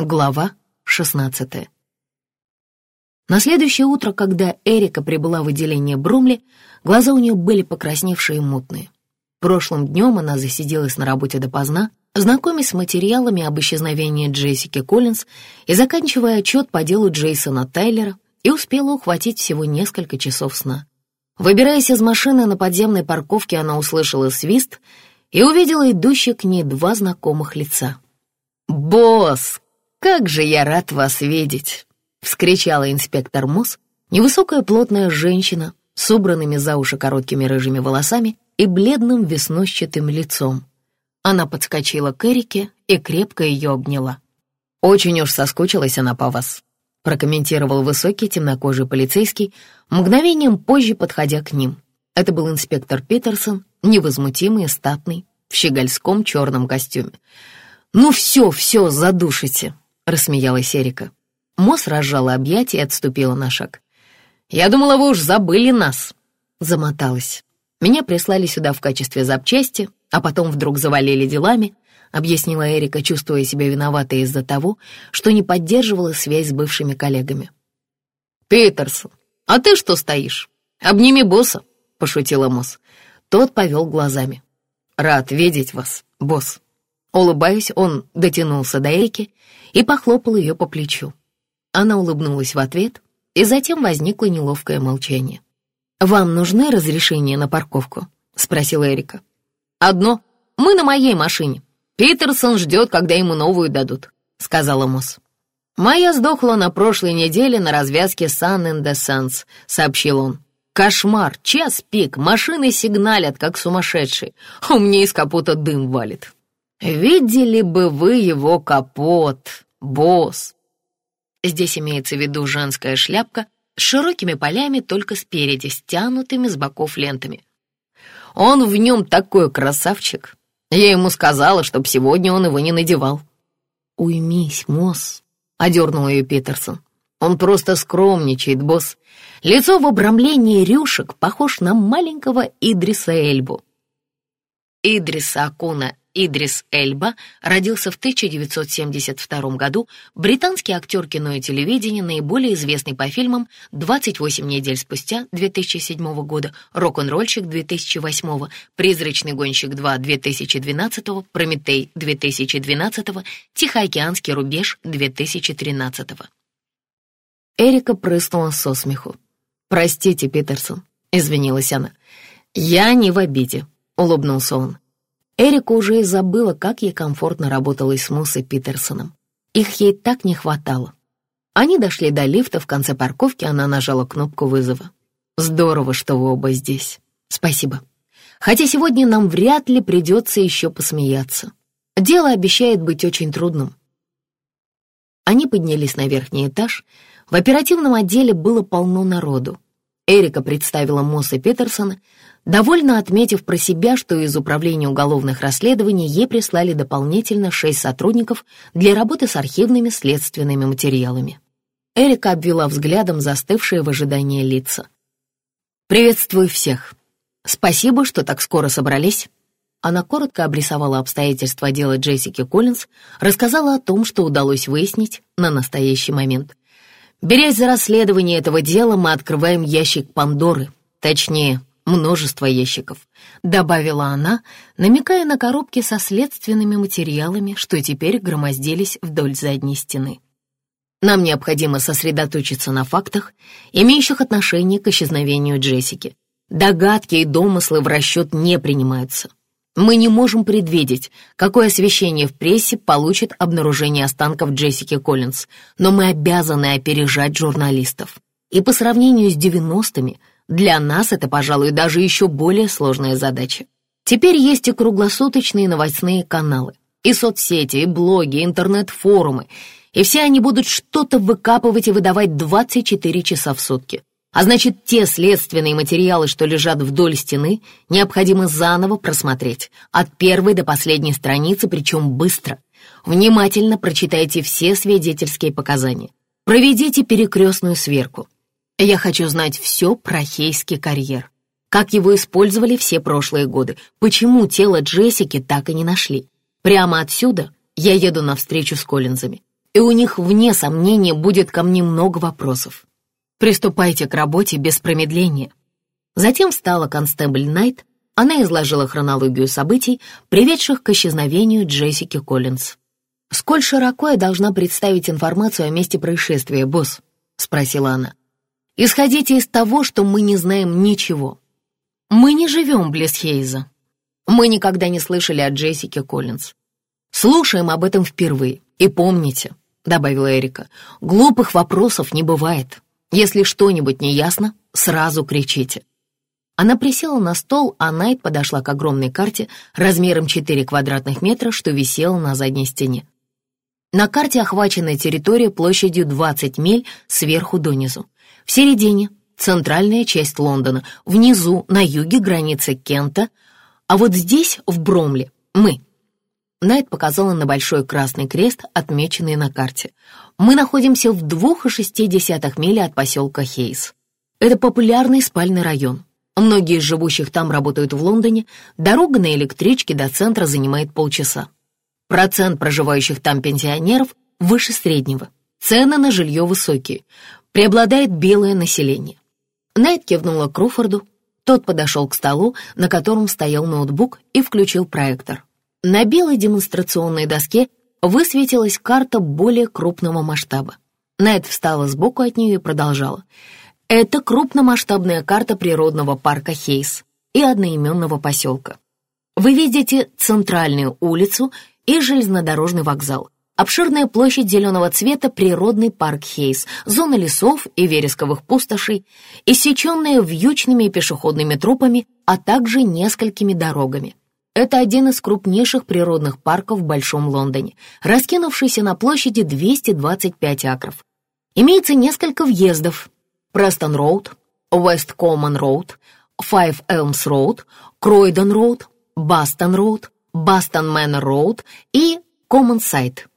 Глава 16 На следующее утро, когда Эрика прибыла в отделение Брумли, глаза у нее были покрасневшие и мутные. Прошлым днем она засиделась на работе допоздна, знакомясь с материалами об исчезновении Джессики Коллинз и заканчивая отчет по делу Джейсона Тайлера, и успела ухватить всего несколько часов сна. Выбираясь из машины на подземной парковке, она услышала свист и увидела идущих к ней два знакомых лица. «Босс, как же я рад вас видеть!» — вскричала инспектор Мосс, невысокая плотная женщина с убранными за уши короткими рыжими волосами и бледным веснущатым лицом. Она подскочила к Эрике и крепко ее обняла. «Очень уж соскучилась она по вас», — прокомментировал высокий темнокожий полицейский, мгновением позже подходя к ним. Это был инспектор Питерсон, невозмутимый статный, в щегольском черном костюме. «Ну все, все, задушите!» — рассмеялась Эрика. Мосс разжала объятия и отступила на шаг. «Я думала, вы уж забыли нас!» Замоталась. Меня прислали сюда в качестве запчасти, а потом вдруг завалили делами, объяснила Эрика, чувствуя себя виноватой из-за того, что не поддерживала связь с бывшими коллегами. «Питерсон, а ты что стоишь? Обними босса!» — пошутила Мосс. Тот повел глазами. «Рад видеть вас, босс». Улыбаясь, он дотянулся до Эрики и похлопал ее по плечу. Она улыбнулась в ответ, и затем возникло неловкое молчание. «Вам нужны разрешения на парковку?» — спросила Эрика. «Одно. Мы на моей машине. Питерсон ждет, когда ему новую дадут», — сказала Мосс. «Моя сдохла на прошлой неделе на развязке Sun and the Suns», — сообщил он. «Кошмар, час пик, машины сигналят, как сумасшедшие, у меня из капота дым валит». «Видели бы вы его капот, босс!» Здесь имеется в виду женская шляпка с широкими полями только спереди, стянутыми с боков лентами. Он в нем такой красавчик. Я ему сказала, чтоб сегодня он его не надевал. «Уймись, Мосс», — одернул ее Питерсон. «Он просто скромничает, босс. Лицо в обрамлении рюшек похож на маленького Идриса Эльбу». Идриса Акуна Идрис Эльба родился в 1972 году, британский актер кино и телевидения, наиболее известный по фильмам «28 недель спустя» 2007 года, «Рок-н-ролльщик» 2008, «Призрачный гонщик 2» 2012, «Прометей» 2012, «Тихоокеанский рубеж» 2013. Эрика прыснула со смеху. «Простите, Питерсон», — извинилась она. «Я не в обиде», — улыбнулся он. Эрика уже и забыла, как ей комфортно работалось с Мусой Питерсоном. Их ей так не хватало. Они дошли до лифта, в конце парковки она нажала кнопку вызова. «Здорово, что вы оба здесь. Спасибо. Хотя сегодня нам вряд ли придется еще посмеяться. Дело обещает быть очень трудным». Они поднялись на верхний этаж. В оперативном отделе было полно народу. Эрика представила Мосса Питерсона, довольно отметив про себя, что из Управления уголовных расследований ей прислали дополнительно шесть сотрудников для работы с архивными следственными материалами. Эрика обвела взглядом застывшие в ожидании лица. «Приветствую всех. Спасибо, что так скоро собрались». Она коротко обрисовала обстоятельства дела Джессики Коллинз, рассказала о том, что удалось выяснить на настоящий момент. Берясь за расследование этого дела, мы открываем ящик Пандоры, точнее, множество ящиков», — добавила она, намекая на коробки со следственными материалами, что теперь громоздились вдоль задней стены. «Нам необходимо сосредоточиться на фактах, имеющих отношение к исчезновению Джессики. Догадки и домыслы в расчет не принимаются. Мы не можем предвидеть, какое освещение в прессе получит обнаружение останков Джессики Коллинз, но мы обязаны опережать журналистов. И по сравнению с 90-ми — для нас это, пожалуй, даже еще более сложная задача. Теперь есть и круглосуточные новостные каналы, и соцсети, и блоги, и интернет-форумы, и все они будут что-то выкапывать и выдавать 24 часа в сутки. А значит, те следственные материалы, что лежат вдоль стены, необходимо заново просмотреть, от первой до последней страницы, причем быстро. Внимательно прочитайте все свидетельские показания. Проведите перекрестную сверку. Я хочу знать все про хейский карьер. Как его использовали все прошлые годы, почему тело Джессики так и не нашли. Прямо отсюда я еду на встречу с Коллинзами. и у них, вне сомнения, будет ко мне много вопросов. Приступайте к работе без промедления». Затем встала констебль Найт, она изложила хронологию событий, приведших к исчезновению Джессики Коллинз. «Сколь широко я должна представить информацию о месте происшествия, босс?» — спросила она. «Исходите из того, что мы не знаем ничего. Мы не живем близ Хейза. Мы никогда не слышали о Джессике Коллинз. Слушаем об этом впервые. И помните, — добавила Эрика, — глупых вопросов не бывает. Если что-нибудь не ясно, сразу кричите. Она присела на стол, а Найт подошла к огромной карте размером 4 квадратных метра, что висела на задней стене. На карте охвачена территория площадью 20 миль сверху донизу. В середине — центральная часть Лондона, внизу, на юге, граница Кента, а вот здесь, в Бромле, мы. Найт показала на большой красный крест, отмеченный на карте. Мы находимся в двух и шести десятых мили от поселка Хейс. Это популярный спальный район. Многие из живущих там работают в Лондоне, дорога на электричке до центра занимает полчаса. Процент проживающих там пенсионеров выше среднего. Цены на жилье высокие. Преобладает белое население. Найт кивнула Крофорду. Тот подошел к столу, на котором стоял ноутбук, и включил проектор. На белой демонстрационной доске высветилась карта более крупного масштаба. Найт встала сбоку от нее и продолжала. Это крупномасштабная карта природного парка Хейс и одноименного поселка. Вы видите центральную улицу и железнодорожный вокзал. Обширная площадь зеленого цвета — природный парк Хейс, зона лесов и вересковых пустошей, иссеченная вьючными пешеходными тропами, а также несколькими дорогами. Это один из крупнейших природных парков в Большом Лондоне, раскинувшийся на площади 225 акров. Имеется несколько въездов, Престон-Роуд, Уэст-Коммон-Роуд, Файв Элмс-Роуд, Кройдон-Роуд, Бастон-Роуд, Бастон-Мэннер-Роуд и Коммон-Сайт.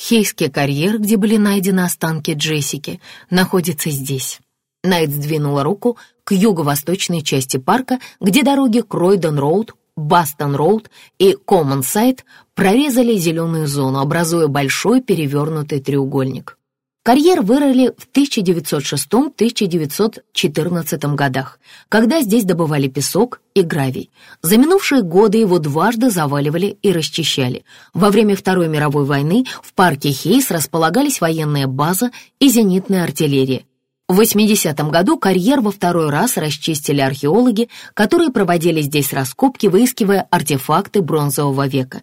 Хейский карьер, где были найдены останки Джессики, находится здесь. Найт сдвинула руку к юго-восточной части парка, где дороги Кройдон-Роуд, Бастон-Роуд и Коммон-Сайт прорезали зеленую зону, образуя большой перевернутый треугольник. Карьер вырыли в 1906-1914 годах, когда здесь добывали песок и гравий. За минувшие годы его дважды заваливали и расчищали. Во время Второй мировой войны в парке Хейс располагались военная база и зенитная артиллерия. В 80-м году карьер во второй раз расчистили археологи, которые проводили здесь раскопки, выискивая артефакты бронзового века.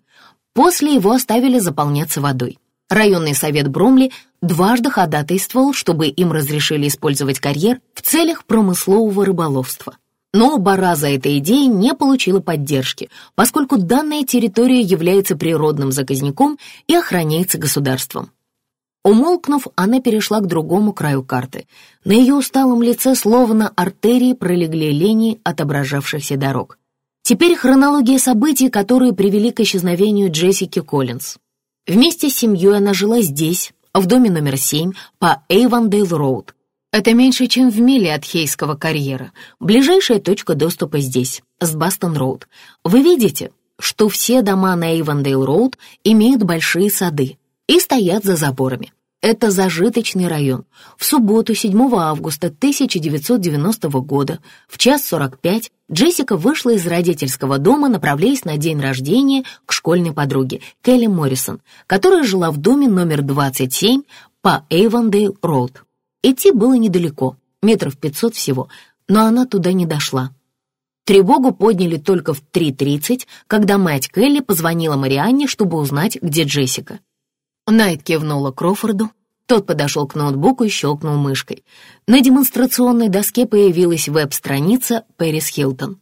После его оставили заполняться водой. Районный совет Бромли дважды ходатайствовал, чтобы им разрешили использовать карьер в целях промыслового рыболовства. Но оба раза эта идея не получила поддержки, поскольку данная территория является природным заказником и охраняется государством. Умолкнув, она перешла к другому краю карты. На ее усталом лице словно артерии пролегли линии отображавшихся дорог. Теперь хронология событий, которые привели к исчезновению Джессики Коллинз. Вместе с семьей она жила здесь, в доме номер 7 по Эйвандейл-Роуд. Это меньше, чем в миле от Хейского карьера. Ближайшая точка доступа здесь, с Бастон-Роуд. Вы видите, что все дома на Эйвандейл-Роуд имеют большие сады и стоят за заборами. Это зажиточный район. В субботу, 7 августа 1990 года, в час 45, Джессика вышла из родительского дома, направляясь на день рождения к школьной подруге Келли Моррисон, которая жила в доме номер 27 по Эйвандейл-Роуд. Идти было недалеко, метров 500 всего, но она туда не дошла. Тревогу подняли только в 3.30, когда мать Келли позвонила Марианне, чтобы узнать, где Джессика. Найт кивнула Крофорду. Тот подошел к ноутбуку и щелкнул мышкой. На демонстрационной доске появилась веб-страница Перес Хилтон.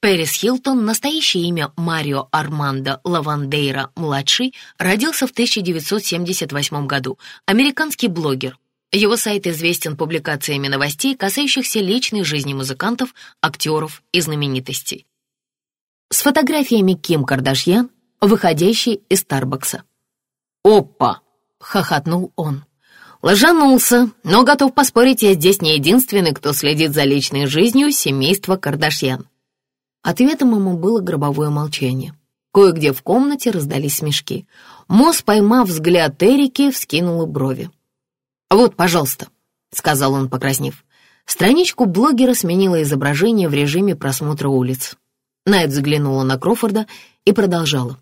Перес Хилтон, настоящее имя Марио Армандо Лавандейра-младший, родился в 1978 году, американский блогер. Его сайт известен публикациями новостей, касающихся личной жизни музыкантов, актеров и знаменитостей. С фотографиями Ким Кардашьян, выходящей из Старбакса. «Опа!» — хохотнул он. Лжанулся, но готов поспорить, я здесь не единственный, кто следит за личной жизнью семейства Кардашьян. Ответом ему было гробовое молчание. Кое-где в комнате раздались смешки. Мосс, поймав взгляд Эрики, вскинула брови. «Вот, пожалуйста», — сказал он, покраснев. Страничку блогера сменила изображение в режиме просмотра улиц. Найт взглянула на Крофорда и продолжала.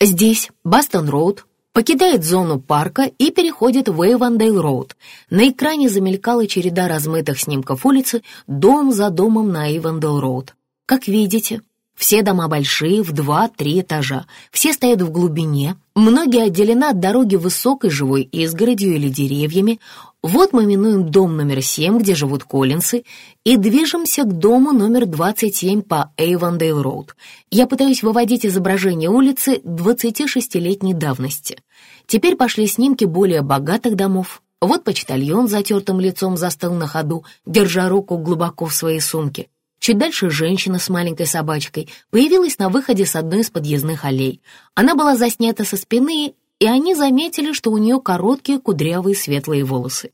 «Здесь Бастон-Роуд, покидает зону парка и переходит в Эйвандейл-Роуд. На экране замелькала череда размытых снимков улицы, дом за домом на Эйвандейл-Роуд. Как видите, все дома большие, в два-три этажа, все стоят в глубине, многие отделены от дороги высокой живой изгородью или деревьями. Вот мы минуем дом номер 7, где живут Коллинсы, и движемся к дому номер 27 по Эйвандейл-Роуд. Я пытаюсь выводить изображение улицы 26-летней давности. Теперь пошли снимки более богатых домов. Вот почтальон с затертым лицом застыл на ходу, держа руку глубоко в своей сумке. Чуть дальше женщина с маленькой собачкой появилась на выходе с одной из подъездных аллей. Она была заснята со спины и они заметили, что у нее короткие кудрявые светлые волосы.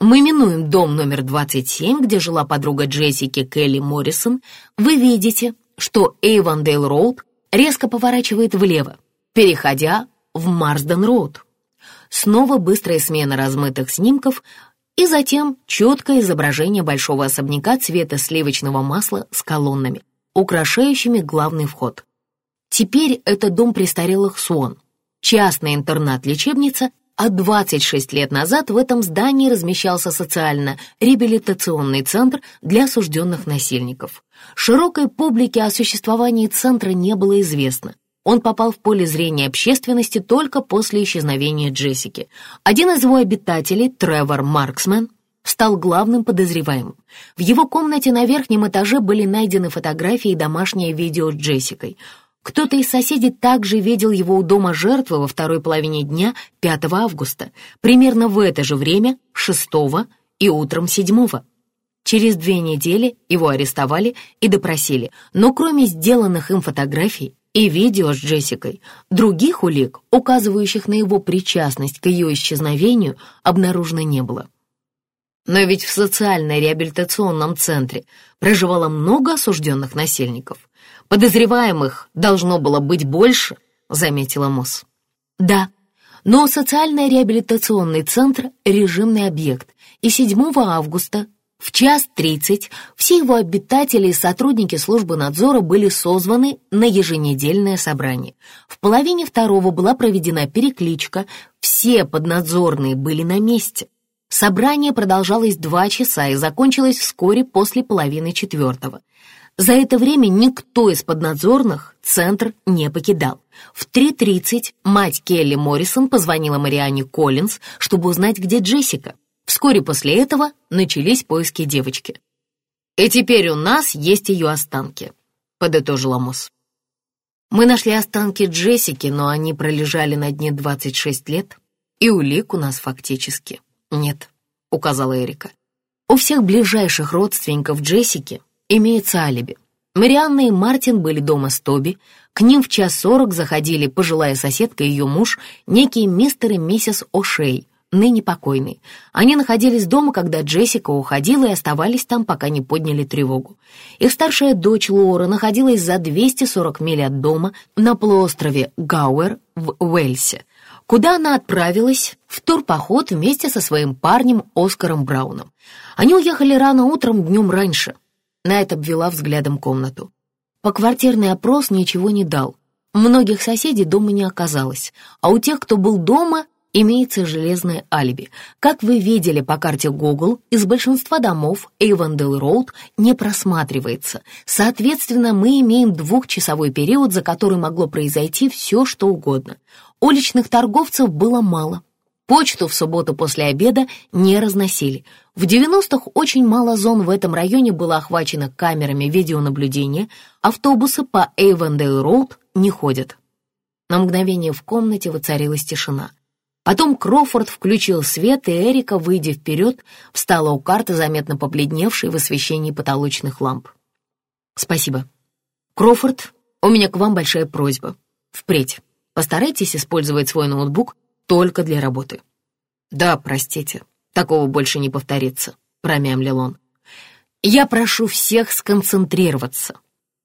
Мы минуем дом номер 27, где жила подруга Джессики Келли Моррисон. Вы видите, что Эйвандейл Роуд резко поворачивает влево, переходя в Марсден Роуд. Снова быстрая смена размытых снимков и затем четкое изображение большого особняка цвета сливочного масла с колоннами, украшающими главный вход. Теперь это дом престарелых Суон, частная интернат-лечебница, а 26 лет назад в этом здании размещался социально-реабилитационный центр для осужденных насильников. Широкой публике о существовании центра не было известно. Он попал в поле зрения общественности только после исчезновения Джессики. Один из его обитателей, Тревор Марксмен, стал главным подозреваемым. В его комнате на верхнем этаже были найдены фотографии и домашнее видео с Джессикой — кто-то из соседей также видел его у дома жертвы во второй половине дня 5 августа, примерно в это же время, 6 и утром 7. Через две недели его арестовали и допросили, но кроме сделанных им фотографий и видео с Джессикой, других улик, указывающих на его причастность к ее исчезновению, обнаружено не было. Но ведь в социально-реабилитационном центре проживало много осужденных насильников. Подозреваемых должно было быть больше, заметила Мосс. Да, но социально-реабилитационный центр — режимный объект, и 7 августа в час 30 все его обитатели и сотрудники службы надзора были созваны на еженедельное собрание. В половине второго была проведена перекличка, все поднадзорные были на месте. Собрание продолжалось два часа и закончилось вскоре после половины четвертого. За это время никто из поднадзорных центр не покидал. В 3.30 мать Келли Моррисон позвонила Мариане Коллинз, чтобы узнать, где Джессика. Вскоре после этого начались поиски девочки. «И теперь у нас есть ее останки», — подытожила Мосс. «Мы нашли останки Джессики, но они пролежали на дне 26 лет, и улик у нас фактически нет», — указала Эрика. «У всех ближайших родственников Джессики имеется алиби. Марианна и Мартин были дома с Тоби. К ним в час сорок заходили пожилая соседка и ее муж, некие мистер и миссис О'Шей, ныне покойный. Они находились дома, когда Джессика уходила и оставались там, пока не подняли тревогу. Их старшая дочь Лора находилась за 240 миль от дома на полуострове Гауэр в Уэльсе, куда она отправилась в турпоход вместе со своим парнем Оскаром Брауном. Они уехали рано утром днем раньше — Найт обвела взглядом комнату. Поквартирный опрос ничего не дал. Многих соседей дома не оказалось, а у тех, кто был дома, имеется железное алиби. Как вы видели по карте Google, из большинства домов Эйвендел Роуд не просматривается. Соответственно, мы имеем двухчасовой период, за который могло произойти все, что угодно. Уличных торговцев было мало. Почту в субботу после обеда не разносили. В 90-х очень мало зон в этом районе было охвачено камерами видеонаблюдения, автобусы по Эйвендейл-Роуд не ходят. На мгновение в комнате воцарилась тишина. Потом Крофорд включил свет, и Эрика, выйдя вперед, встала у карты, заметно побледневшей в освещении потолочных ламп. «Спасибо. Крофорд, у меня к вам большая просьба. Впредь постарайтесь использовать свой ноутбук только для работы. Да, простите, такого больше не повторится, промямлил он. Я прошу всех сконцентрироваться.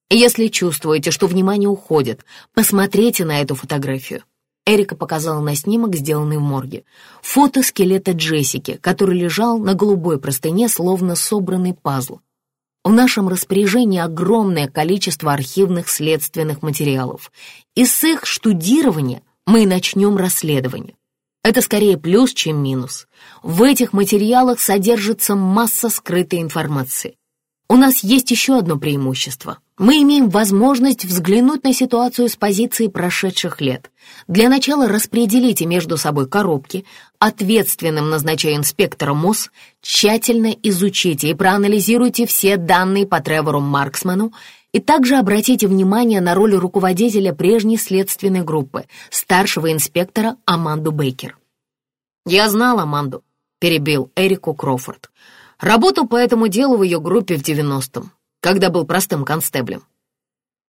Если чувствуете, что внимание уходит, посмотрите на эту фотографию. Эрика показала на снимок, сделанный в морге. Фото скелета Джессики, который лежал на голубой простыне, словно собранный пазл. В нашем распоряжении огромное количество архивных следственных материалов. И с их штудирования мы начнем расследование. Это скорее плюс, чем минус. В этих материалах содержится масса скрытой информации. У нас есть еще одно преимущество. Мы имеем возможность взглянуть на ситуацию с позиции прошедших лет. Для начала распределите между собой коробки, ответственным назначая инспектора МОС, тщательно изучите и проанализируйте все данные по Тревору Марксману и также обратите внимание на роль руководителя прежней следственной группы, старшего инспектора Аманду Бейкер. «Я знал Аманду», — перебил Эрику Крофорд. «Работал по этому делу в ее группе в 90-м когда был простым констеблем.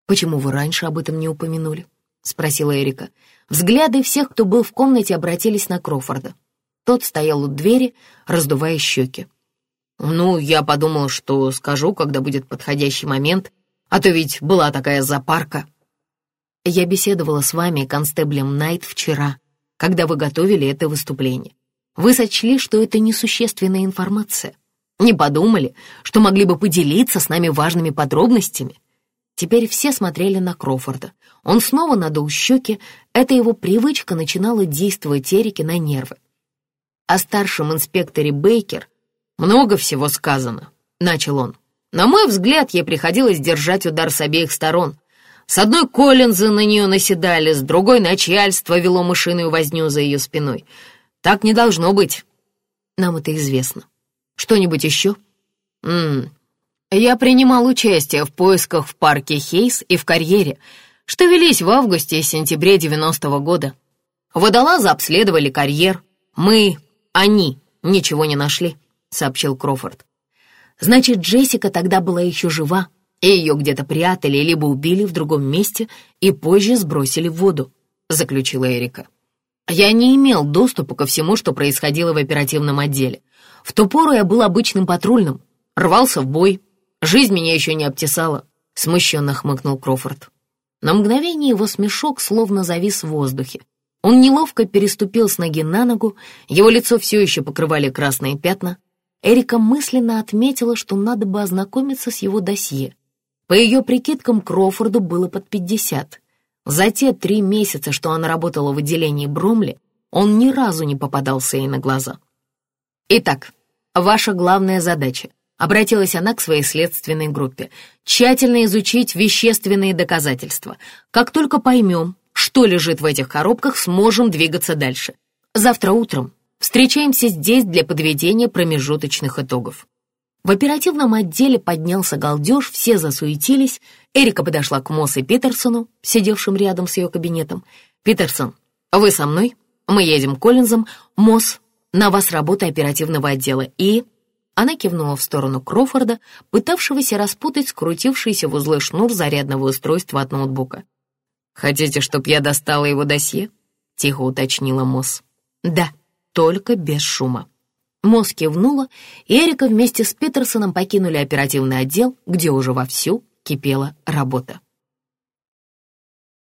«Почему вы раньше об этом не упомянули?» — спросила Эрика. Взгляды всех, кто был в комнате, обратились на Крофорда. Тот стоял у двери, раздувая щеки. «Ну, я подумал, что скажу, когда будет подходящий момент, а то ведь была такая запарка». «Я беседовала с вами, констеблем Найт, вчера, когда вы готовили это выступление. Вы сочли, что это несущественная информация. Не подумали, что могли бы поделиться с нами важными подробностями? Теперь все смотрели на Крофорда. Он снова надул щеки, эта его привычка начинала действовать Эрике на нервы. О старшем инспекторе Бейкер много всего сказано, начал он. На мой взгляд, ей приходилось держать удар с обеих сторон. С одной Коллинзы на нее наседали, с другой начальство вело мышиную возню за ее спиной. Так не должно быть. Нам это известно. Что-нибудь еще? Ммм, я принимал участие в поисках в парке Хейс и в карьере, что велись в августе и сентябре 90-го года. Водолазы обследовали карьер. Мы, они, ничего не нашли, сообщил Крофорд. Значит, Джессика тогда была еще жива, и ее где-то прятали, либо убили в другом месте и позже сбросили в воду, заключила Эрика. Я не имел доступа ко всему, что происходило в оперативном отделе. В ту пору я был обычным патрульным, рвался в бой. Жизнь меня еще не обтесала, — смущенно хмыкнул Крофорд. На мгновение его смешок словно завис в воздухе. Он неловко переступил с ноги на ногу, его лицо все еще покрывали красные пятна. Эрика мысленно отметила, что надо бы ознакомиться с его досье. По ее прикидкам, Крофорду было под пятьдесят. За те три месяца, что она работала в отделении Бромли, он ни разу не попадался ей на глаза. «Итак, ваша главная задача», — обратилась она к своей следственной группе, «тщательно изучить вещественные доказательства. Как только поймем, что лежит в этих коробках, сможем двигаться дальше. Завтра утром встречаемся здесь для подведения промежуточных итогов». В оперативном отделе поднялся галдеж, все засуетились. Эрика подошла к Мосс и Питерсону, сидевшим рядом с ее кабинетом. «Питерсон, вы со мной? Мы едем к Коллинзам. Мосс, на вас работа оперативного отдела и...» Она кивнула в сторону Крофорда, пытавшегося распутать скрутившийся в узлы шнур зарядного устройства от ноутбука. «Хотите, чтоб я достала его досье?» — тихо уточнила Мосс. «Да, только без шума». Мосс кивнула, и Эрика вместе с Питерсоном покинули оперативный отдел, где уже вовсю кипела работа.